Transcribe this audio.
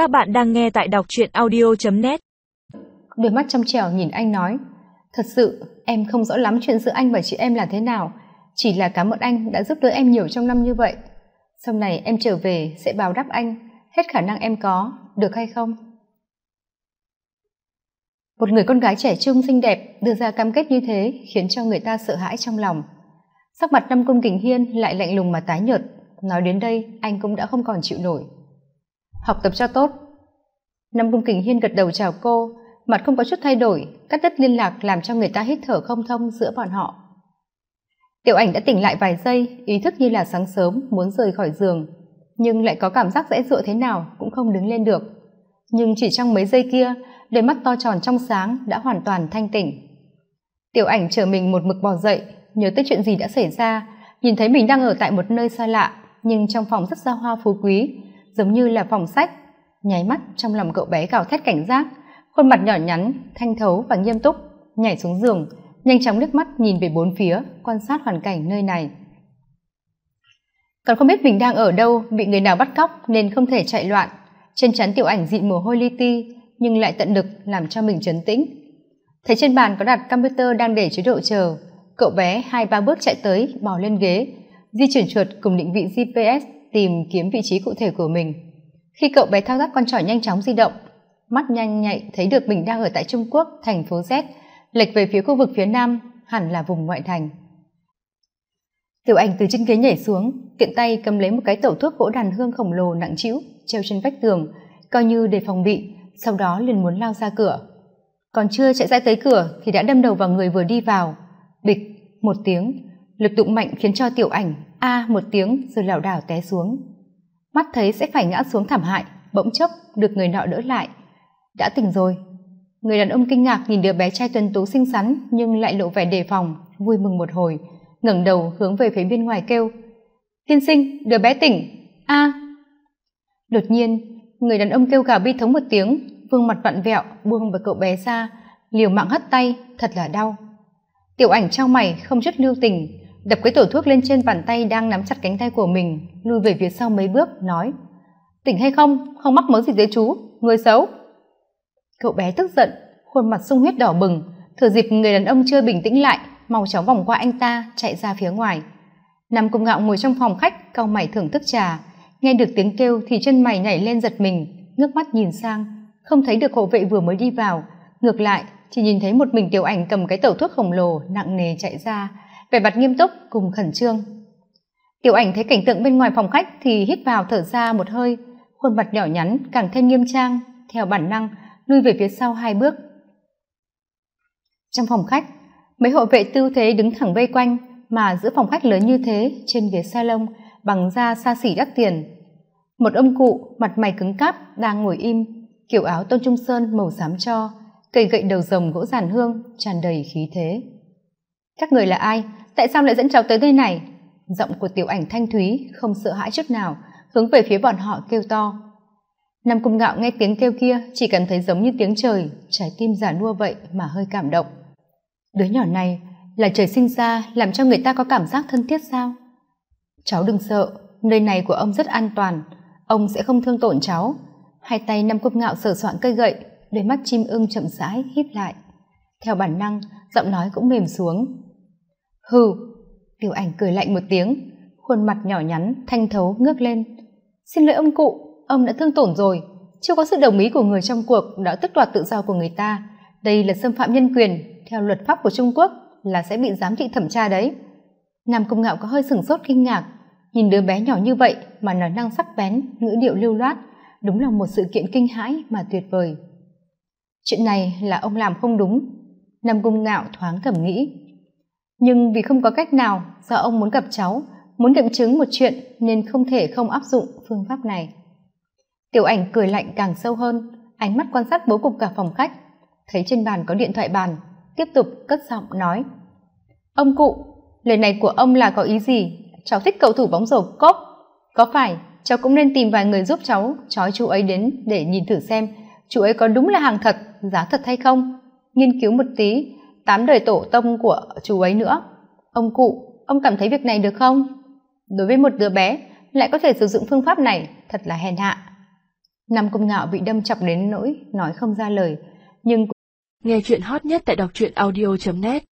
Các bạn đang nghe tại đọc truyện audio.net Đôi mắt trong trẻo nhìn anh nói Thật sự em không rõ lắm chuyện giữa anh và chị em là thế nào Chỉ là cảm ơn anh đã giúp đỡ em nhiều trong năm như vậy Sau này em trở về sẽ báo đáp anh Hết khả năng em có, được hay không? Một người con gái trẻ trung xinh đẹp đưa ra cam kết như thế khiến cho người ta sợ hãi trong lòng. Sắc mặt năm cung kình hiên lại lạnh lùng mà tái nhợt, nói đến đây anh cũng đã không còn chịu nổi. Học tập cho tốt. Năm cung kình hiên gật đầu chào cô, mặt không có chút thay đổi, cắt đứt liên lạc làm cho người ta hít thở không thông giữa bọn họ. Tiểu ảnh đã tỉnh lại vài giây, ý thức như là sáng sớm muốn rời khỏi giường, nhưng lại có cảm giác dễ dụa thế nào cũng không đứng lên được. Nhưng chỉ trong mấy giây kia, đôi mắt to tròn trong sáng đã hoàn toàn thanh tỉnh tiểu ảnh chờ mình một mực bò dậy nhớ tới chuyện gì đã xảy ra nhìn thấy mình đang ở tại một nơi xa lạ nhưng trong phòng rất xa hoa phú quý giống như là phòng sách. Nháy mắt, trong lòng cậu bé gào thét cảnh giác. Khuôn mặt nhỏ nhắn, thanh thấu và nghiêm túc, nhảy xuống giường, nhanh chóng nước mắt nhìn về bốn phía, quan sát hoàn cảnh nơi này. Còn không biết mình đang ở đâu, bị người nào bắt cóc nên không thể chạy loạn. Trên chắn tiểu ảnh dị mồ hôi li ti, nhưng lại tận lực làm cho mình trấn tĩnh. Thấy trên bàn có đặt computer đang để chế độ chờ, cậu bé hai ba bước chạy tới, bò lên ghế, di chuyển chuột cùng định vị gps tìm kiếm vị trí cụ thể của mình. Khi cậu bé thao tác con trỏ nhanh chóng di động, mắt nhanh nhạy thấy được mình đang ở tại trung quốc, thành phố z, lệch về phía khu vực phía nam, hẳn là vùng ngoại thành. Tiểu ảnh từ trên ghế nhảy xuống, tiện tay cầm lấy một cái tẩu thuốc gỗ đàn hương khổng lồ nặng trĩu, treo trên vách tường, coi như để phòng bị, sau đó liền muốn lao ra cửa. Còn chưa chạy ra tới cửa thì đã đâm đầu vào người vừa đi vào. Bịch, một tiếng, lực đụng mạnh khiến cho tiểu ảnh a, một tiếng, rồi lảo đảo té xuống. Mắt thấy sẽ phải ngã xuống thảm hại, bỗng chốc được người nọ đỡ lại. Đã tỉnh rồi. Người đàn ông kinh ngạc nhìn đứa bé trai tuấn tú xinh xắn, nhưng lại lộ vẻ đề phòng, vui mừng một hồi, ngẩng đầu hướng về phía bên ngoài kêu. Tiên sinh, đứa bé tỉnh. A. Đột nhiên, người đàn ông kêu gào bi thống một tiếng vương mặt vặn vẹo, buông với cậu bé ra, liều mạng hất tay, thật là đau. Tiểu ảnh trong mày, không chút lưu tình đập cái tổ thuốc lên trên bàn tay đang nắm chặt cánh tay của mình, lùi về phía sau mấy bước, nói, tỉnh hay không? Không mắc mớ gì đấy chú, người xấu. Cậu bé tức giận, khuôn mặt sung huyết đỏ bừng, thừa dịp người đàn ông chưa bình tĩnh lại, mau chóng vòng qua anh ta, chạy ra phía ngoài. Nằm cùng ngạo ngồi trong phòng khách, cau mày thưởng thức trà, nghe được tiếng kêu thì chân mày nhảy lên giật mình, ngước mắt nhìn sang, không thấy được hộ vệ vừa mới đi vào, ngược lại, chỉ nhìn thấy một mình tiểu ảnh cầm cái tẩu thuốc khổng lồ nặng nề chạy ra vẻ mặt nghiêm túc cùng khẩn trương. Tiểu ảnh thấy cảnh tượng bên ngoài phòng khách thì hít vào thở ra một hơi, khuôn mặt nhỏ nhắn, càng thêm nghiêm trang, theo bản năng, lui về phía sau hai bước. Trong phòng khách, mấy hộ vệ tư thế đứng thẳng vây quanh, mà giữa phòng khách lớn như thế, trên ghế salon, bằng da xa xỉ đắt tiền. Một ông cụ mặt mày cứng cáp đang ngồi im, kiểu áo tôn trung sơn màu xám cho, cây gậy đầu rồng gỗ giàn hương, tràn đầy khí thế các người là ai? Tại sao lại dẫn cháu tới nơi này? Giọng của tiểu ảnh thanh thúy không sợ hãi chút nào, hướng về phía bọn họ kêu to. Nam cung ngạo nghe tiếng kêu kia, chỉ cảm thấy giống như tiếng trời, trái tim giả nua vậy mà hơi cảm động. Đứa nhỏ này, là trời sinh ra làm cho người ta có cảm giác thân thiết sao? Cháu đừng sợ, nơi này của ông rất an toàn, ông sẽ không thương tổn cháu. Hai tay nam cung ngạo sờ soạn cây gậy, đôi mắt chim ưng chậm rãi híp lại. Theo bản năng, giọng nói cũng mềm xuống hừ, tiểu ảnh cười lạnh một tiếng, khuôn mặt nhỏ nhắn, thanh thấu, ngước lên. Xin lỗi ông cụ, ông đã thương tổn rồi. Chưa có sự đồng ý của người trong cuộc đã tước đoạt tự do của người ta. Đây là xâm phạm nhân quyền, theo luật pháp của trung quốc là sẽ bị giám thị thẩm tra đấy. Nam công ngạo có hơi sửng sốt kinh ngạc. Nhìn đứa bé nhỏ như vậy mà nói năng sắc bén, ngữ điệu lưu loát, đúng là một sự kiện kinh hãi mà tuyệt vời. Chuyện này là ông làm không đúng. Nam công ngạo thoáng thầm nghĩ nhưng vì không có cách nào, do ông muốn gặp cháu, muốn nghiệm chứng một chuyện nên không thể không áp dụng phương pháp này. Tiểu ảnh cười lạnh càng sâu hơn, ánh mắt quan sát bố cục cả phòng khách. Thấy trên bàn có điện thoại bàn, tiếp tục cất giọng nói. Ông cụ, lời này của ông là có ý gì? Cháu thích cầu thủ bóng rổ cốp. Có phải cháu cũng nên tìm vài người giúp cháu trói chú ấy đến để nhìn thử xem chú ấy có đúng là hàng thật, giá thật hay không? Nghiên cứu một tí tám đời tổ tông của chú ấy nữa. Ông cụ ông cảm thấy việc này được không? Đối với một đứa bé lại có thể sử dụng phương pháp này thật là hèn hạ. Nam công Ngạo bị đâm chọc đến nỗi nói không ra lời, nhưng nghe chuyện hot nhất tại đọc truyện audio.net